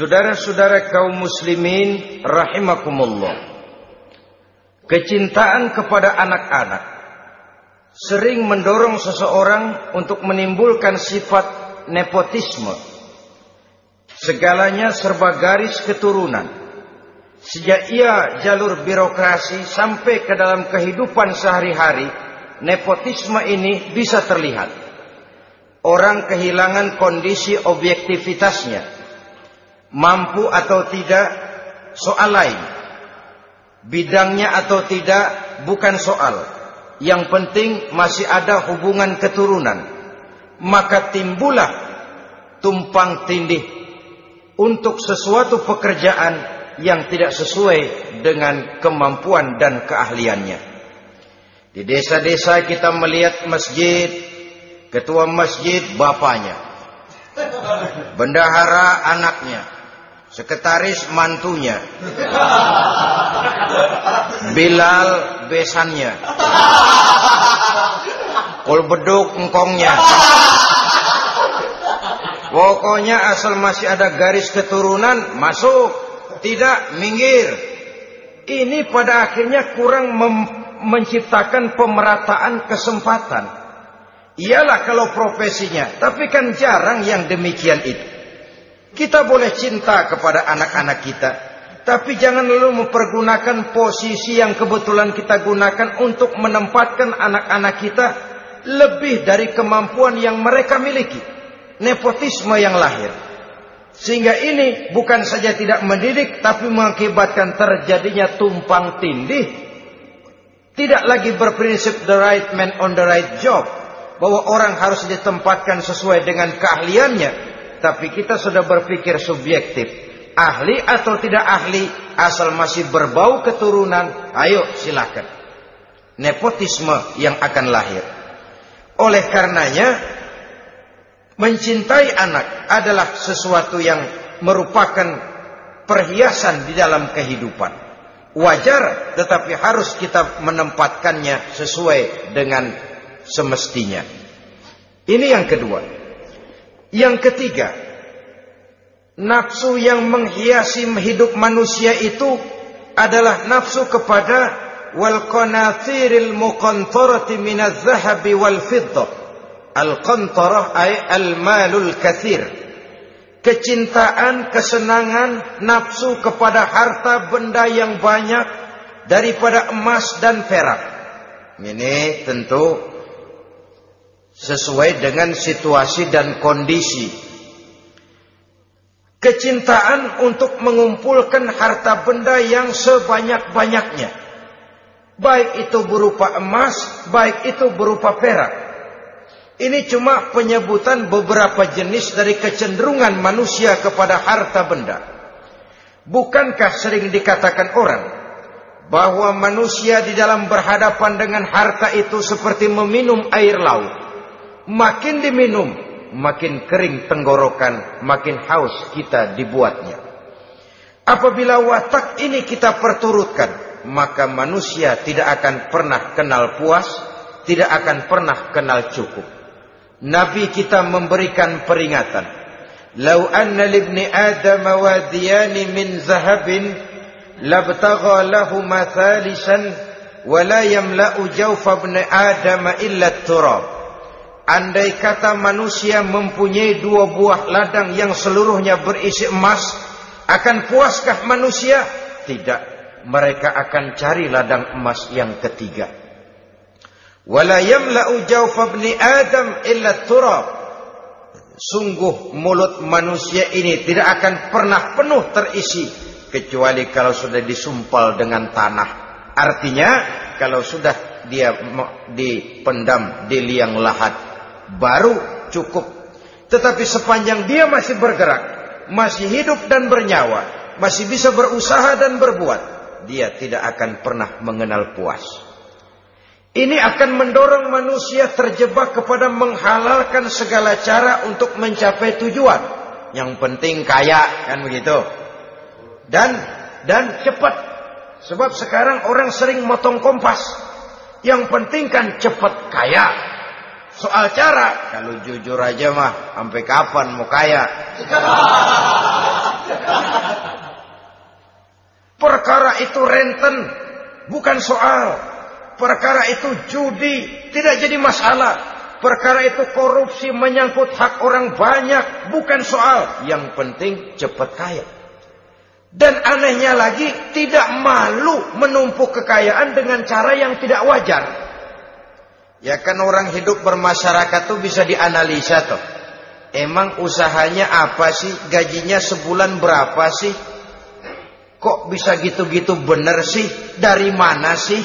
Saudara-saudara kaum muslimin rahimakumullah. Kecintaan kepada anak-anak sering mendorong seseorang untuk menimbulkan sifat nepotisme. Segalanya serba garis keturunan. Sejak ia jalur birokrasi sampai ke dalam kehidupan sehari-hari, nepotisme ini bisa terlihat. Orang kehilangan kondisi objektivitasnya. Mampu atau tidak soal lain. Bidangnya atau tidak bukan soal. Yang penting masih ada hubungan keturunan. Maka timbullah tumpang tindih untuk sesuatu pekerjaan yang tidak sesuai dengan kemampuan dan keahliannya. Di desa-desa kita melihat masjid, ketua masjid bapaknya, bendahara anaknya, sekretaris mantunya, Bilal besannya, kul beduk engkongnya. Pokoknya asal masih ada garis keturunan masuk, tidak minggir. Ini pada akhirnya kurang menciptakan pemerataan kesempatan. Iyalah kalau profesinya, tapi kan jarang yang demikian itu. Kita boleh cinta kepada anak-anak kita, tapi jangan lalu mempergunakan posisi yang kebetulan kita gunakan untuk menempatkan anak-anak kita lebih dari kemampuan yang mereka miliki. Nepotisme yang lahir. Sehingga ini bukan saja tidak mendidik, tapi mengakibatkan terjadinya tumpang tindih. Tidak lagi berprinsip the right man on the right job. Bahwa orang harus ditempatkan sesuai dengan keahliannya. Tapi kita sudah berpikir subjektif. Ahli atau tidak ahli, asal masih berbau keturunan, ayo silakan. Nepotisme yang akan lahir. Oleh karenanya, mencintai anak adalah sesuatu yang merupakan perhiasan di dalam kehidupan. Wajar, tetapi harus kita menempatkannya sesuai dengan semestinya. Ini yang kedua. Yang ketiga, nafsu yang menghiasi hidup manusia itu adalah nafsu kepada wal qanathiril muqantarati minadh dhahabi wal fiddah. Al qantarah ay al malul kathir. Kecintaan, kesenangan, nafsu kepada harta benda yang banyak daripada emas dan perak. Ini tentu sesuai dengan situasi dan kondisi. Kecintaan untuk mengumpulkan harta benda yang sebanyak-banyaknya. Baik itu berupa emas, baik itu berupa perak. Ini cuma penyebutan beberapa jenis dari kecenderungan manusia kepada harta benda. Bukankah sering dikatakan orang bahwa manusia di dalam berhadapan dengan harta itu seperti meminum air laut? Makin diminum, makin kering tenggorokan, makin haus kita dibuatnya. Apabila watak ini kita perturutkan, maka manusia tidak akan pernah kenal puas, tidak akan pernah kenal cukup. Nabi kita memberikan peringatan. Lau anna libni Adam wadiyani min labtagha lahu mathalisan wa la yamla'u jawfa ibn Adam illa turab. Andai kata manusia mempunyai dua buah ladang yang seluruhnya berisi emas, akan puaskah manusia? Tidak. Mereka akan cari ladang emas yang ketiga. Wala yamla'u jawfa ibni Adam illa turab. Sungguh mulut manusia ini tidak akan pernah penuh terisi kecuali kalau sudah disumpal dengan tanah. Artinya kalau sudah dia dipendam di liang lahat baru cukup. Tetapi sepanjang dia masih bergerak, masih hidup dan bernyawa, masih bisa berusaha dan berbuat, dia tidak akan pernah mengenal puas. Ini akan mendorong manusia terjebak kepada menghalalkan segala cara untuk mencapai tujuan. Yang penting kaya, kan begitu. Dan dan cepat. Sebab sekarang orang sering motong kompas. Yang penting kan cepat kaya. Soal cara, kalau jujur aja mah, sampai kapan mau kaya? Perkara itu renten, bukan soal. Perkara itu judi, tidak jadi masalah. Perkara itu korupsi menyangkut hak orang banyak, bukan soal. Yang penting cepat kaya. Dan anehnya lagi, tidak malu menumpuk kekayaan dengan cara yang tidak wajar. Ya kan orang hidup bermasyarakat tuh bisa dianalisa tuh. Emang usahanya apa sih? Gajinya sebulan berapa sih? Kok bisa gitu-gitu bener sih? Dari mana sih?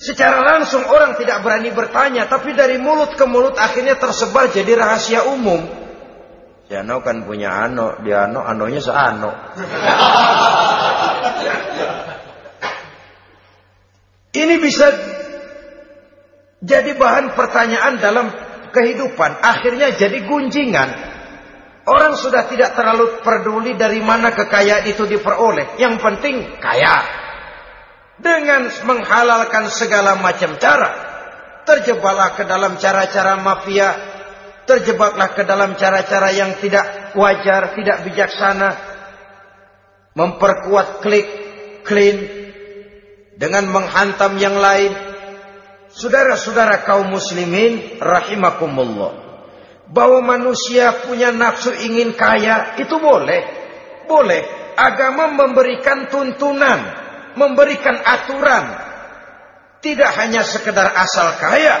Secara langsung orang tidak berani bertanya, tapi dari mulut ke mulut akhirnya tersebar jadi rahasia umum. Jano kan punya ano, dia ano, anonya seano. Ini bisa jadi bahan pertanyaan dalam kehidupan. Akhirnya jadi gunjingan. Orang sudah tidak terlalu peduli dari mana kekayaan itu diperoleh. Yang penting kaya dengan menghalalkan segala macam cara. Terjebaklah ke dalam cara-cara mafia, terjebaklah ke dalam cara-cara yang tidak wajar, tidak bijaksana, memperkuat klik, clean, dengan menghantam yang lain. Saudara-saudara kaum muslimin rahimakumullah. Bahwa manusia punya nafsu ingin kaya itu boleh. Boleh. Agama memberikan tuntunan memberikan aturan. Tidak hanya sekedar asal kaya,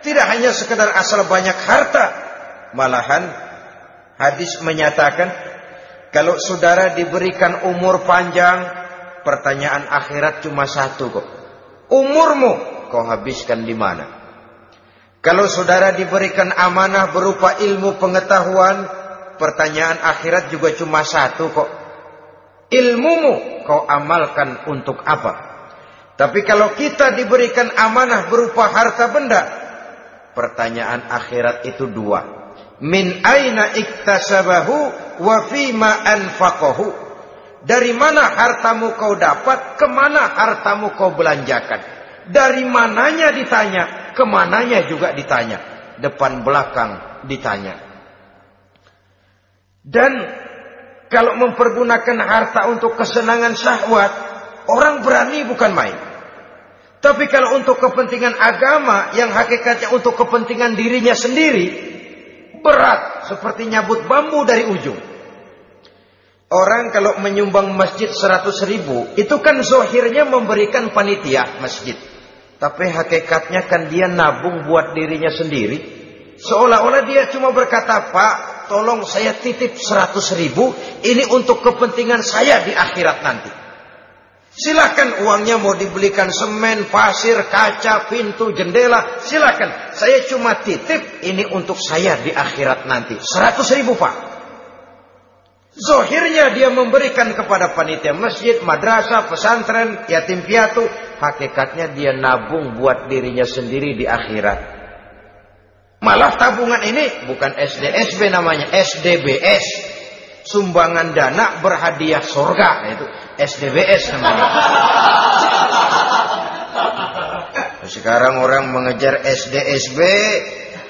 tidak hanya sekedar asal banyak harta. Malahan hadis menyatakan kalau saudara diberikan umur panjang, pertanyaan akhirat cuma satu kok. Umurmu kau habiskan di mana? Kalau saudara diberikan amanah berupa ilmu pengetahuan, pertanyaan akhirat juga cuma satu kok. Ilmumu kau amalkan untuk apa? Tapi kalau kita diberikan amanah berupa harta benda, pertanyaan akhirat itu dua. Min aina iktasabahu wa fima anfaqahu. Dari mana hartamu kau dapat, ke mana hartamu kau belanjakan. Dari mananya ditanya, ke mananya juga ditanya. Depan belakang ditanya. Dan kalau mempergunakan harta untuk kesenangan syahwat, orang berani bukan main. Tapi kalau untuk kepentingan agama yang hakikatnya untuk kepentingan dirinya sendiri, berat seperti nyabut bambu dari ujung. Orang kalau menyumbang masjid 100 ribu, itu kan zohirnya memberikan panitia masjid. Tapi hakikatnya kan dia nabung buat dirinya sendiri. Seolah-olah dia cuma berkata, Pak, tolong saya titip 100 ribu, ini untuk kepentingan saya di akhirat nanti. Silakan uangnya mau dibelikan semen, pasir, kaca, pintu, jendela, silakan. Saya cuma titip ini untuk saya di akhirat nanti. 100 ribu pak. Zohirnya dia memberikan kepada panitia masjid, madrasah, pesantren, yatim piatu. Hakikatnya dia nabung buat dirinya sendiri di akhirat. Malah tabungan ini bukan SDSB namanya, SDBS. Sumbangan dana berhadiah surga. Itu SDBS namanya. Sekarang orang mengejar SDSB,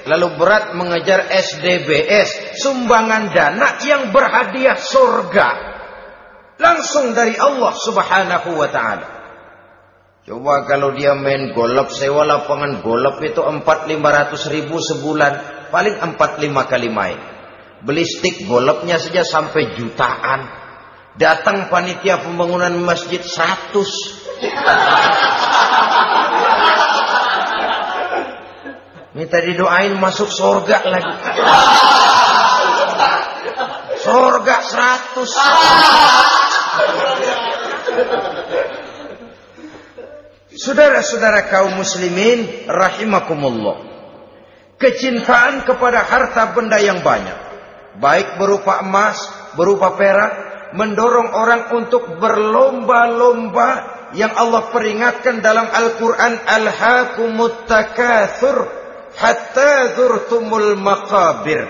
lalu berat mengejar SDBS. Sumbangan dana yang berhadiah surga. Langsung dari Allah subhanahu wa ta'ala. Coba kalau dia main golop, sewa lapangan golop itu empat lima ratus ribu sebulan. Paling empat lima kali main. Beli stick golopnya saja sampai jutaan. Datang panitia pembangunan masjid seratus. Minta didoain masuk surga lagi. Surga seratus. Saudara-saudara kaum muslimin rahimakumullah. Kecintaan kepada harta benda yang banyak, baik berupa emas, berupa perak, mendorong orang untuk berlomba-lomba yang Allah peringatkan dalam Al-Qur'an Al-Hakumut Takatsur hatta zurtumul maqabir.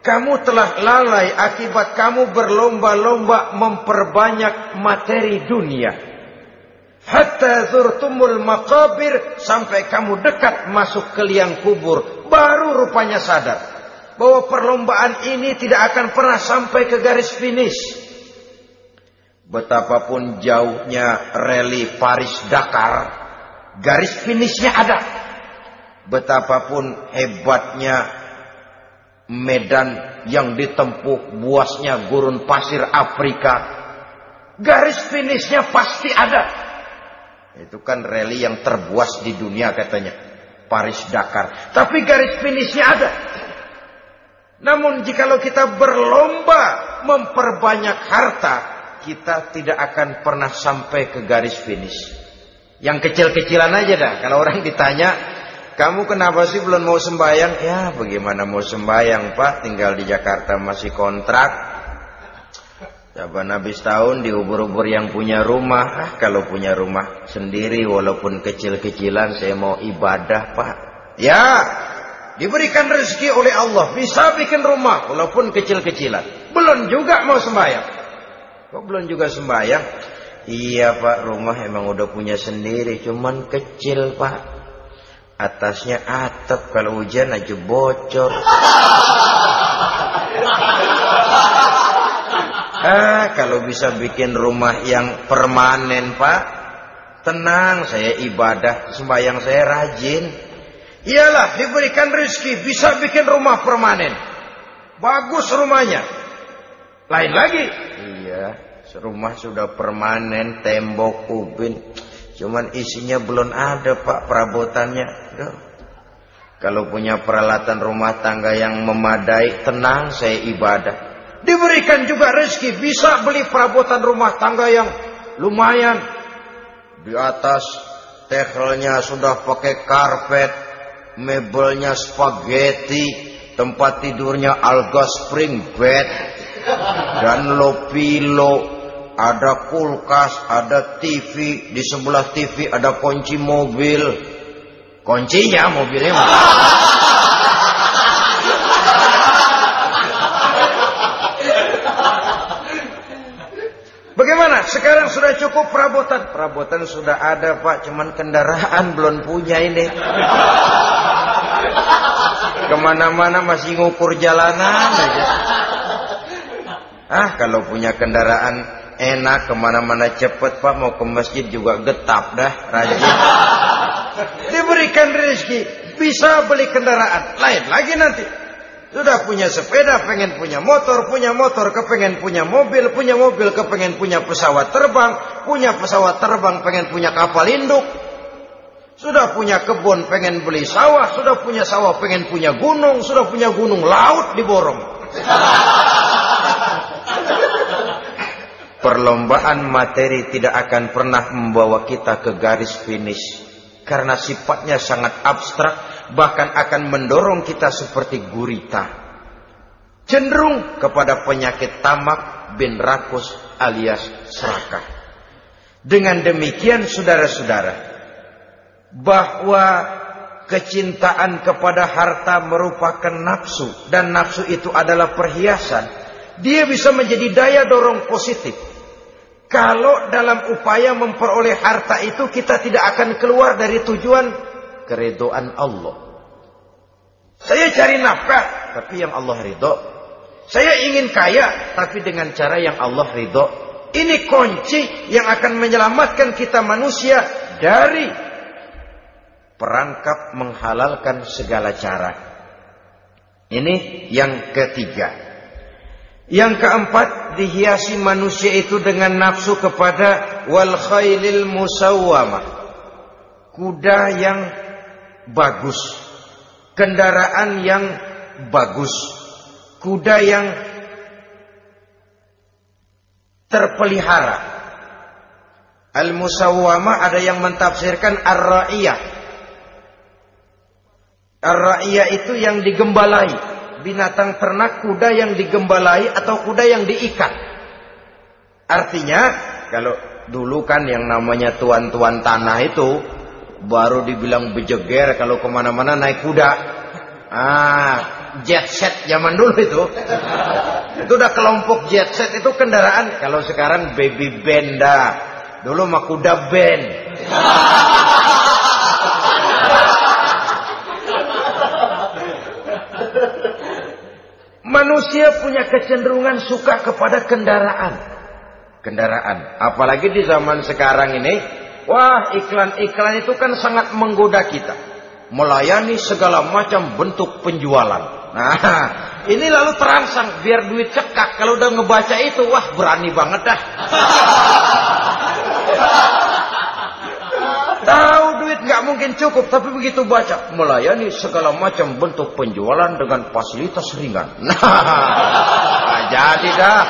Kamu telah lalai akibat kamu berlomba-lomba memperbanyak materi dunia Hatta zurtumul maqabir sampai kamu dekat masuk ke liang kubur. Baru rupanya sadar bahwa perlombaan ini tidak akan pernah sampai ke garis finish. Betapapun jauhnya rally Paris-Dakar, garis finishnya ada. Betapapun hebatnya medan yang ditempuh buasnya gurun pasir Afrika, garis finishnya pasti ada. Itu kan rally yang terbuas di dunia katanya. Paris-Dakar. Tapi garis finishnya ada. Namun jikalau kita berlomba memperbanyak harta, kita tidak akan pernah sampai ke garis finish. Yang kecil-kecilan aja dah. Kalau orang ditanya, kamu kenapa sih belum mau sembahyang? Ya bagaimana mau sembahyang pak, tinggal di Jakarta masih kontrak. Coba habis tahun di ubur-ubur yang punya rumah. Ah, kalau punya rumah sendiri walaupun kecil-kecilan saya mau ibadah pak. Ya, diberikan rezeki oleh Allah. Bisa bikin rumah walaupun kecil-kecilan. Belum juga mau sembahyang. Kok belum juga sembahyang? Iya pak, rumah emang udah punya sendiri, cuman kecil pak. Atasnya atap, kalau hujan aja bocor. ah, kalau bisa bikin rumah yang permanen pak, tenang, saya ibadah, sembahyang saya rajin. Iyalah, diberikan rezeki, bisa bikin rumah permanen. Bagus rumahnya. Lain lagi, Iya, rumah sudah permanen, tembok, ubin. Cuman isinya belum ada pak perabotannya. Duh. Kalau punya peralatan rumah tangga yang memadai, tenang saya ibadah. Diberikan juga rezeki, bisa beli perabotan rumah tangga yang lumayan. Di atas tehelnya sudah pakai karpet, mebelnya spaghetti, tempat tidurnya alga spring bed, dan lopilo ada kulkas ada TV di sebelah TV ada kunci mobil kuncinya mobilnya Bagaimana? Sekarang sudah cukup perabotan. Perabotan sudah ada pak, cuman kendaraan belum punya ini. Ke mana-mana masih ngukur jalanan aja. Ah kalau punya kendaraan enak ke mana-mana cepet pak mau ke masjid juga getap dah rajin. Diberikan rezeki bisa beli kendaraan lain lagi nanti. Sudah punya sepeda, pengen punya motor, punya motor, kepengen punya mobil, punya mobil, kepengen punya pesawat terbang, punya pesawat terbang, pengen punya kapal induk. Sudah punya kebun, pengen beli sawah, sudah punya sawah, pengen punya gunung, sudah punya gunung, laut diborong. Perlombaan materi tidak akan pernah membawa kita ke garis finish. Karena sifatnya sangat abstrak, bahkan akan mendorong kita seperti gurita. Cenderung kepada penyakit tamak bin rakus alias serakah. Dengan demikian saudara-saudara, bahwa kecintaan kepada harta merupakan nafsu dan nafsu itu adalah perhiasan, dia bisa menjadi daya dorong positif kalau dalam upaya memperoleh harta itu kita tidak akan keluar dari tujuan keredoan Allah. Saya cari nafkah, tapi yang Allah ridho. Saya ingin kaya, tapi dengan cara yang Allah ridho. Ini kunci yang akan menyelamatkan kita manusia dari perangkap menghalalkan segala cara. Ini yang ketiga. Yang keempat, dihiasi manusia itu dengan nafsu kepada wal khailil musawwamah. Kuda yang bagus. Kendaraan yang bagus. Kuda yang terpelihara. Al-musawwamah ada yang mentafsirkan ar-ra'iyah. Ar-ra'iyah itu yang digembalai binatang ternak kuda yang digembalai atau kuda yang diikat. Artinya kalau dulu kan yang namanya tuan-tuan tanah itu baru dibilang bejeger kalau ke mana-mana naik kuda. Ah, jet set zaman dulu itu. Itu udah kelompok jet set itu kendaraan. Kalau sekarang baby benda. Dulu mah kuda band. Manusia punya kecenderungan suka kepada kendaraan. kendaraan. Apalagi di zaman sekarang ini, wah iklan-iklan itu kan sangat menggoda kita. Melayani segala macam bentuk penjualan. Nah, ini lalu terangsang biar duit cekak. Kalau udah ngebaca itu, wah berani banget dah. Tahu mungkin cukup, tapi begitu baca melayani segala macam bentuk penjualan dengan fasilitas ringan. Nah, jadi dah.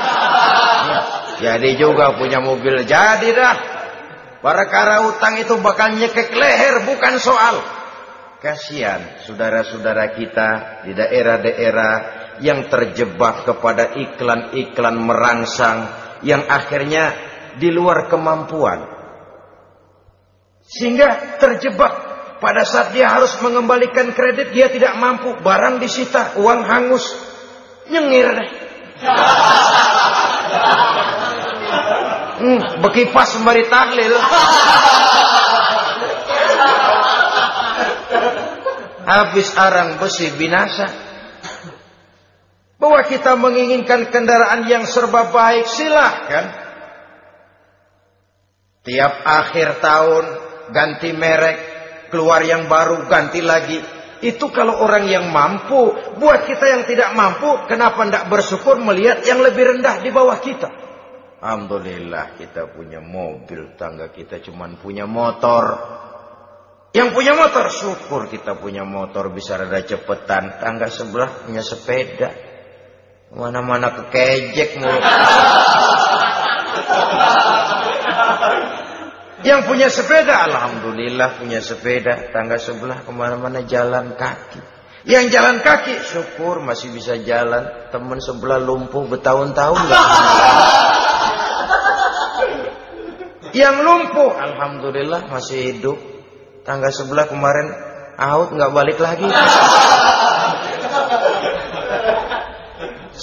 Jadi juga punya mobil jadi dah. Perkara utang itu bakal nyekek leher bukan soal. Kasihan saudara-saudara kita di daerah-daerah yang terjebak kepada iklan-iklan merangsang yang akhirnya di luar kemampuan. Sehingga terjebak pada saat dia harus mengembalikan kredit dia tidak mampu, barang disita, uang hangus. Nyengir deh. Hmm, bekipas sembari tahlil. Habis arang besi binasa. Bahwa kita menginginkan kendaraan yang serba baik silahkan. Tiap akhir tahun ganti merek, keluar yang baru ganti lagi. Itu kalau orang yang mampu, buat kita yang tidak mampu, kenapa tidak bersyukur melihat yang lebih rendah di bawah kita? Alhamdulillah kita punya mobil, tangga kita cuma punya motor. Yang punya motor, syukur kita punya motor bisa rada cepetan. Tangga sebelah punya sepeda. Mana-mana kekejek mulu. Yang punya sepeda, Alhamdulillah punya sepeda. Tangga sebelah ke mana-mana jalan kaki. Yang jalan kaki, syukur masih bisa jalan. Teman sebelah lumpuh bertahun-tahun. Yang lumpuh, alhamdulillah masih hidup. Tangga sebelah kemarin out nggak balik lagi.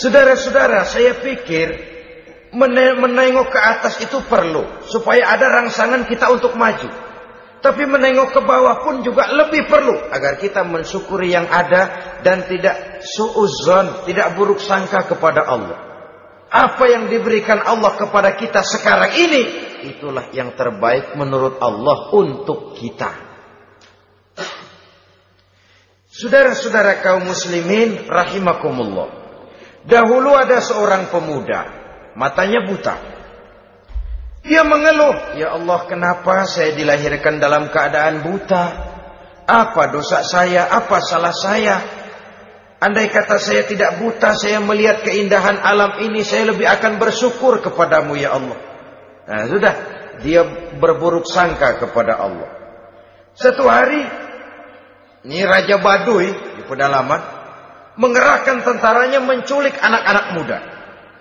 Saudara-saudara, saya pikir menengok ke atas itu perlu supaya ada rangsangan kita untuk maju. Tapi menengok ke bawah pun juga lebih perlu agar kita mensyukuri yang ada dan tidak suuzon, tidak buruk sangka kepada Allah. Apa yang diberikan Allah kepada kita sekarang ini itulah yang terbaik menurut Allah untuk kita. Saudara-saudara kaum muslimin rahimakumullah. Dahulu ada seorang pemuda, matanya buta. Dia mengeluh, "Ya Allah, kenapa saya dilahirkan dalam keadaan buta? Apa dosa saya? Apa salah saya?" Andai kata saya tidak buta, saya melihat keindahan alam ini, saya lebih akan bersyukur kepadamu ya Allah. Nah sudah, dia berburuk sangka kepada Allah. Satu hari, ini Raja Baduy di pedalaman, mengerahkan tentaranya menculik anak-anak muda.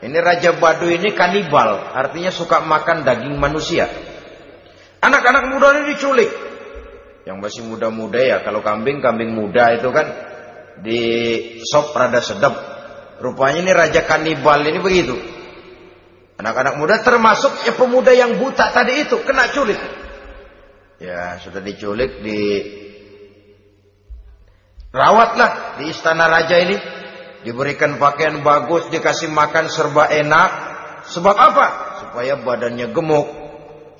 Ini Raja Baduy ini kanibal, artinya suka makan daging manusia. Anak-anak muda ini diculik. Yang masih muda-muda ya, kalau kambing, kambing muda itu kan di sop rada sedap. Rupanya ini raja kanibal ini begitu. Anak-anak muda termasuk ya pemuda yang buta tadi itu kena culik. Ya sudah diculik di rawatlah di istana raja ini. Diberikan pakaian bagus, dikasih makan serba enak. Sebab apa? Supaya badannya gemuk.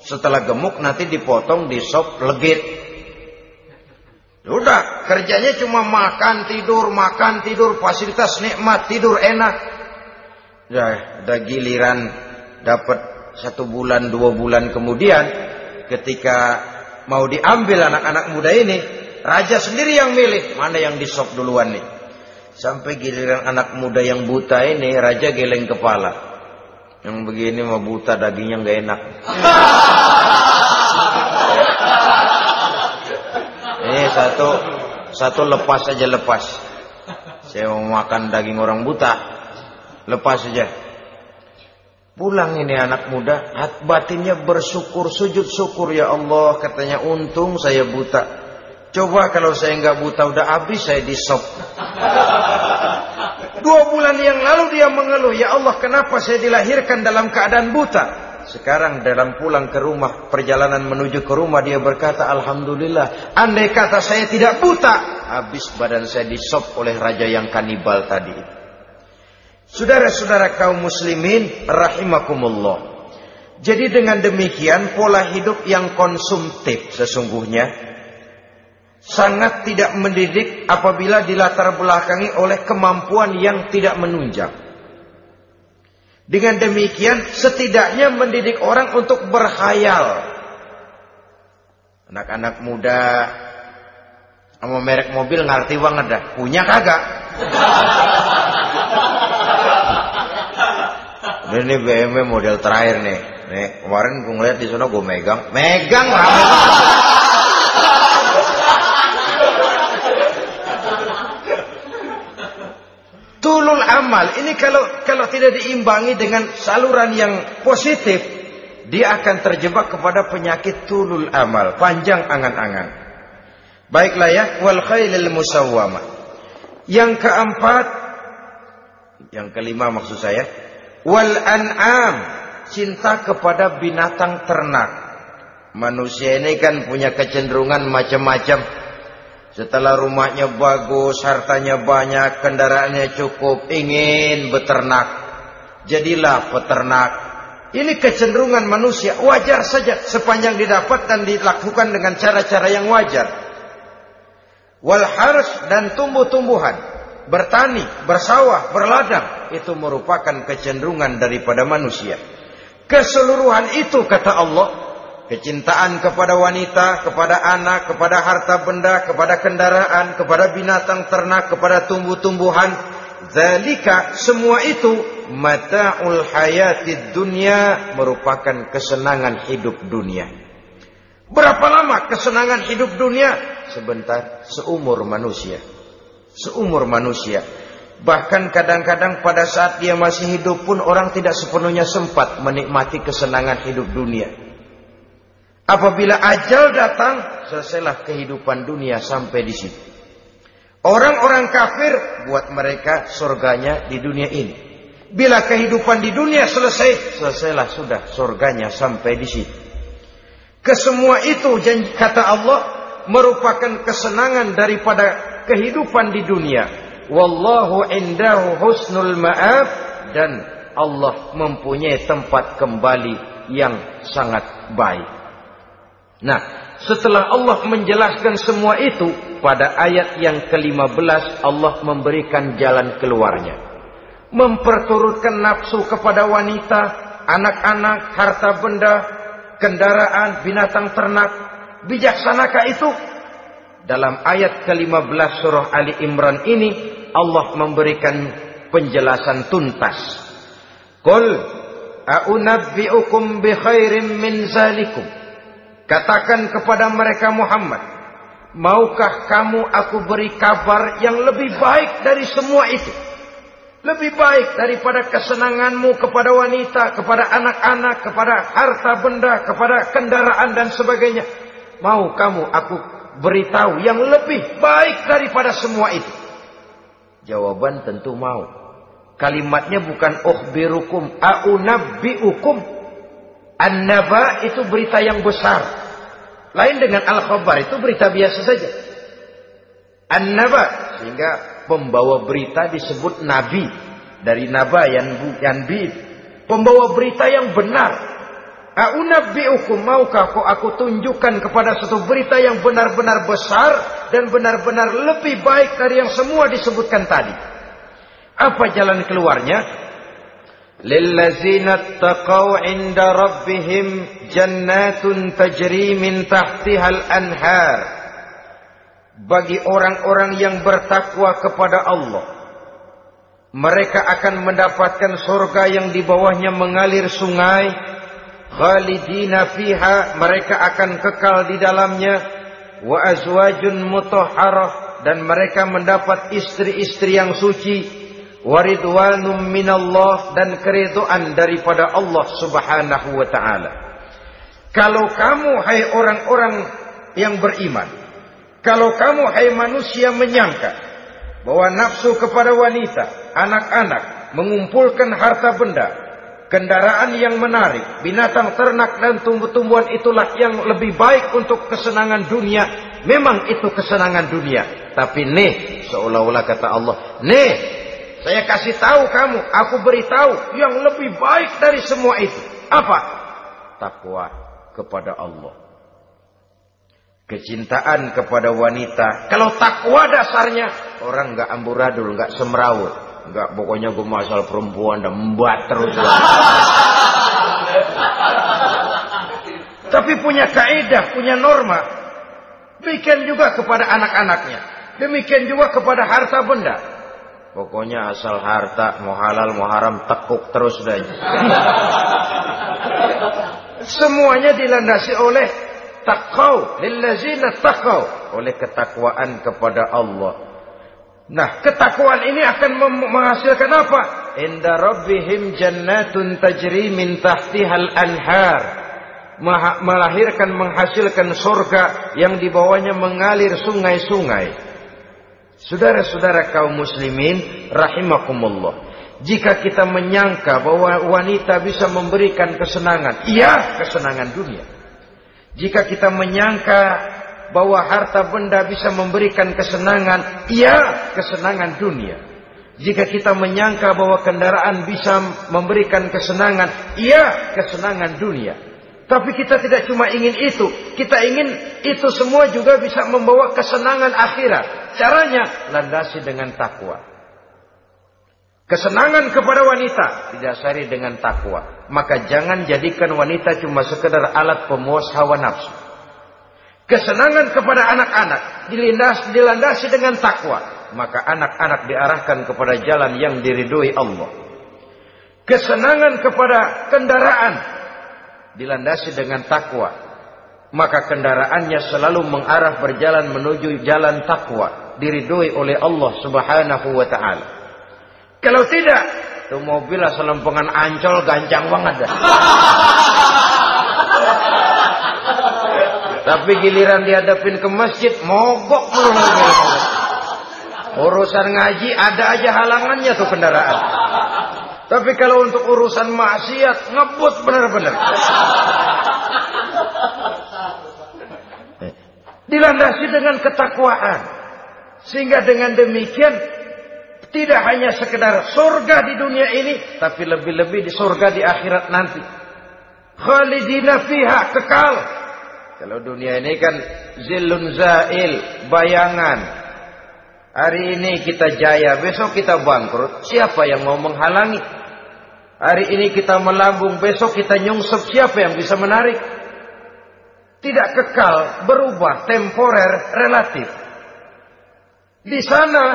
Setelah gemuk nanti dipotong di sop legit. Udah, kerjanya cuma makan, tidur, makan, tidur, fasilitas nikmat, tidur enak. Ya, ada giliran dapat satu bulan, dua bulan kemudian, ketika mau diambil anak-anak muda ini, raja sendiri yang milih mana yang disop duluan nih. Sampai giliran anak muda yang buta ini, raja geleng kepala. Yang begini mau buta dagingnya nggak enak. Ini satu satu lepas saja lepas. Saya mau makan daging orang buta. Lepas saja. Pulang ini anak muda, hat batinnya bersyukur, sujud syukur ya Allah. Katanya untung saya buta. Coba kalau saya nggak buta udah habis saya disop. Dua bulan yang lalu dia mengeluh, ya Allah kenapa saya dilahirkan dalam keadaan buta? Sekarang dalam pulang ke rumah, perjalanan menuju ke rumah dia berkata, Alhamdulillah, andai kata saya tidak buta, habis badan saya disop oleh raja yang kanibal tadi. Saudara-saudara kaum muslimin, rahimakumullah. Jadi dengan demikian pola hidup yang konsumtif sesungguhnya sangat tidak mendidik apabila dilatar belakangi oleh kemampuan yang tidak menunjang. Dengan demikian setidaknya mendidik orang untuk berkhayal. Anak-anak muda sama merek mobil ngerti banget dah. Punya kagak? Ini BMW model terakhir nih. Nih, kemarin gue ngeliat di sana gue megang. Megang rame Tulul amal. Ini kalau kalau tidak diimbangi dengan saluran yang positif, dia akan terjebak kepada penyakit tulul amal, panjang angan-angan. Baiklah ya, wal khailil musawwama. Yang keempat, yang kelima maksud saya, wal an'am, cinta kepada binatang ternak. Manusia ini kan punya kecenderungan macam-macam. Setelah rumahnya bagus, hartanya banyak, kendaraannya cukup, ingin beternak. Jadilah peternak. Ini kecenderungan manusia, wajar saja sepanjang didapat dan dilakukan dengan cara-cara yang wajar. Wal harus dan tumbuh-tumbuhan, bertani, bersawah, berladang, itu merupakan kecenderungan daripada manusia. Keseluruhan itu kata Allah, kecintaan kepada wanita, kepada anak, kepada harta benda, kepada kendaraan, kepada binatang ternak, kepada tumbuh-tumbuhan, zalika semua itu mata'ul hayatid dunia merupakan kesenangan hidup dunia. Berapa lama kesenangan hidup dunia? Sebentar, seumur manusia. Seumur manusia. Bahkan kadang-kadang pada saat dia masih hidup pun orang tidak sepenuhnya sempat menikmati kesenangan hidup dunia. Apabila ajal datang, selesailah kehidupan dunia sampai di situ. Orang-orang kafir buat mereka surganya di dunia ini. Bila kehidupan di dunia selesai, selesailah sudah surganya sampai di situ. Kesemua itu janji kata Allah merupakan kesenangan daripada kehidupan di dunia Wallahu indahu husnul ma'af dan Allah mempunyai tempat kembali yang sangat baik. Nah, setelah Allah menjelaskan semua itu, pada ayat yang ke-15 Allah memberikan jalan keluarnya. Memperturutkan nafsu kepada wanita, anak-anak, harta benda, kendaraan, binatang ternak. Bijaksanakah itu? Dalam ayat ke-15 surah Ali Imran ini Allah memberikan penjelasan tuntas. Qul a'unabbi'ukum bi khairim min zalikum. Katakan kepada mereka Muhammad, maukah kamu aku beri kabar yang lebih baik dari semua itu? Lebih baik daripada kesenanganmu kepada wanita, kepada anak-anak, kepada harta benda, kepada kendaraan dan sebagainya. Mau kamu aku beritahu yang lebih baik daripada semua itu. Jawaban tentu mau. Kalimatnya bukan ukhbirukum, aunabbiukum. An-naba itu berita yang besar. Lain dengan al-khabar itu berita biasa saja. An-naba sehingga pembawa berita disebut nabi dari naba yang yanbi. Pembawa berita yang benar. A'unabbi'ukum maukah kau aku tunjukkan kepada satu berita yang benar-benar besar dan benar-benar lebih baik dari yang semua disebutkan tadi. Apa jalan keluarnya? Lillazina taqaw 'inda rabbihim jannatun tajri min tahtihal anhar. Bagi orang-orang yang bertakwa kepada Allah, mereka akan mendapatkan surga yang di bawahnya mengalir sungai. Khalidina fiha mereka akan kekal di dalamnya. Wa azwajun mutahharah dan mereka mendapat istri-istri yang suci waridwanum minallah dan keridhaan daripada Allah Subhanahu wa taala kalau kamu hai orang-orang yang beriman kalau kamu hai manusia menyangka bahwa nafsu kepada wanita anak-anak mengumpulkan harta benda kendaraan yang menarik, binatang ternak dan tumbuh-tumbuhan itulah yang lebih baik untuk kesenangan dunia. Memang itu kesenangan dunia. Tapi nih, seolah-olah kata Allah, nih, saya kasih tahu kamu, aku beritahu yang lebih baik dari semua itu. Apa? takwa kepada Allah. Kecintaan kepada wanita. Kalau takwa dasarnya, orang nggak amburadul, nggak semrawut. Nggak pokoknya gue masalah perempuan dan membuat terus. Tapi punya kaidah, punya norma. Demikian juga kepada anak-anaknya. Demikian juga kepada harta benda. Pokoknya asal harta mau halal mau haram tekuk terus deh. Semuanya dilandasi oleh takau lillazina takau oleh ketakwaan kepada Allah. Nah, ketakwaan ini akan menghasilkan apa? Inda rabbihim jannatun tajri min tahtihal anhar. Melahirkan menghasilkan surga yang di bawahnya mengalir sungai-sungai. Saudara-saudara kaum muslimin rahimakumullah. Jika kita menyangka bahwa wanita bisa memberikan kesenangan, iya kesenangan dunia. Jika kita menyangka bahwa harta benda bisa memberikan kesenangan, iya kesenangan dunia. Jika kita menyangka bahwa kendaraan bisa memberikan kesenangan, iya kesenangan dunia. Tapi kita tidak cuma ingin itu, kita ingin itu semua juga bisa membawa kesenangan akhirat. Caranya landasi dengan takwa. Kesenangan kepada wanita didasari dengan takwa. Maka jangan jadikan wanita cuma sekedar alat pemuas hawa nafsu. Kesenangan kepada anak-anak dilandasi dengan takwa. Maka anak-anak diarahkan kepada jalan yang diridhoi Allah. Kesenangan kepada kendaraan dilandasi dengan takwa. Maka kendaraannya selalu mengarah berjalan menuju jalan takwa. Diridhoi oleh Allah subhanahu wa ta'ala. Kalau tidak, tuh mobil asal lempengan ancol gancang banget dah. Tapi giliran dihadapin ke masjid, mogok mulu mobil. Urusan ngaji ada aja halangannya tuh kendaraan. Tapi kalau untuk urusan maksiat ngebut benar-benar. Dilandasi dengan ketakwaan. Sehingga dengan demikian tidak hanya sekedar surga di dunia ini, tapi lebih-lebih di surga di akhirat nanti. Khalidina fiha kekal. Kalau dunia ini kan zilun zail, bayangan. Hari ini kita jaya, besok kita bangkrut. Siapa yang mau menghalangi? Hari ini kita melambung, besok kita nyungsep. Siapa yang bisa menarik? Tidak kekal, berubah, temporer, relatif. Di sana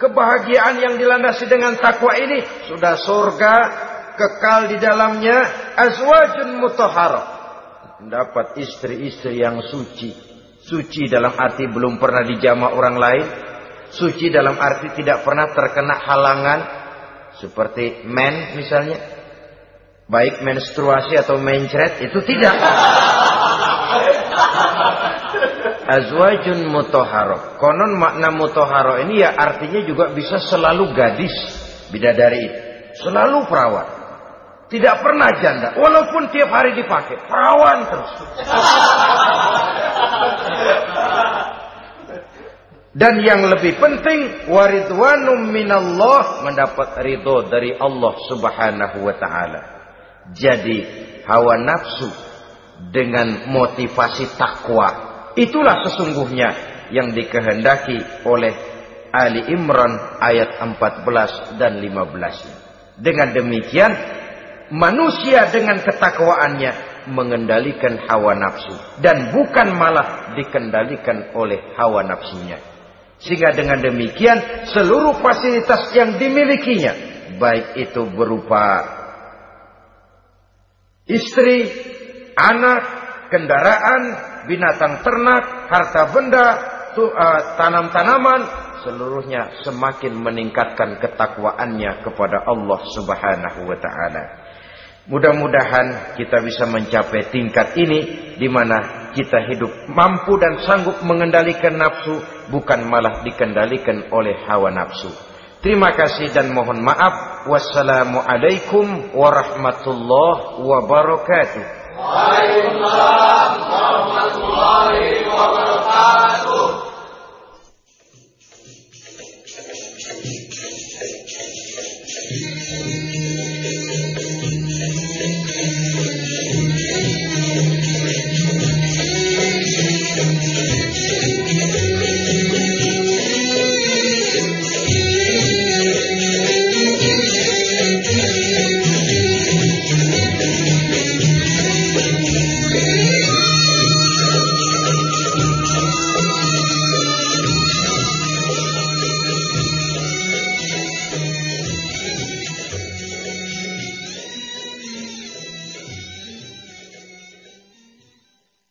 kebahagiaan yang dilandasi dengan takwa ini sudah surga kekal di dalamnya azwajun mutahharah mendapat istri-istri yang suci suci dalam arti belum pernah dijama orang lain suci dalam arti tidak pernah terkena halangan seperti men misalnya baik menstruasi atau mencret itu tidak azwajun mutoharo. Konon makna mutoharo ini ya artinya juga bisa selalu gadis bidadari itu. Selalu perawan. Tidak pernah janda. Walaupun tiap hari dipakai. Perawan terus. Dan yang lebih penting. Waridwanum minallah. Mendapat ridho dari Allah subhanahu wa ta'ala. Jadi hawa nafsu. Dengan motivasi takwa Itulah sesungguhnya yang dikehendaki oleh Ali Imran ayat 14 dan 15. Dengan demikian, manusia dengan ketakwaannya mengendalikan hawa nafsu. Dan bukan malah dikendalikan oleh hawa nafsunya. Sehingga dengan demikian, seluruh fasilitas yang dimilikinya, baik itu berupa istri, anak, kendaraan, binatang ternak, harta benda, uh, tanam-tanaman, seluruhnya semakin meningkatkan ketakwaannya kepada Allah Subhanahu wa taala. Mudah-mudahan kita bisa mencapai tingkat ini di mana kita hidup mampu dan sanggup mengendalikan nafsu bukan malah dikendalikan oleh hawa nafsu. Terima kasih dan mohon maaf. Wassalamualaikum warahmatullahi wabarakatuh. Waalaikumsalam warahmatullahi wabarakatuh.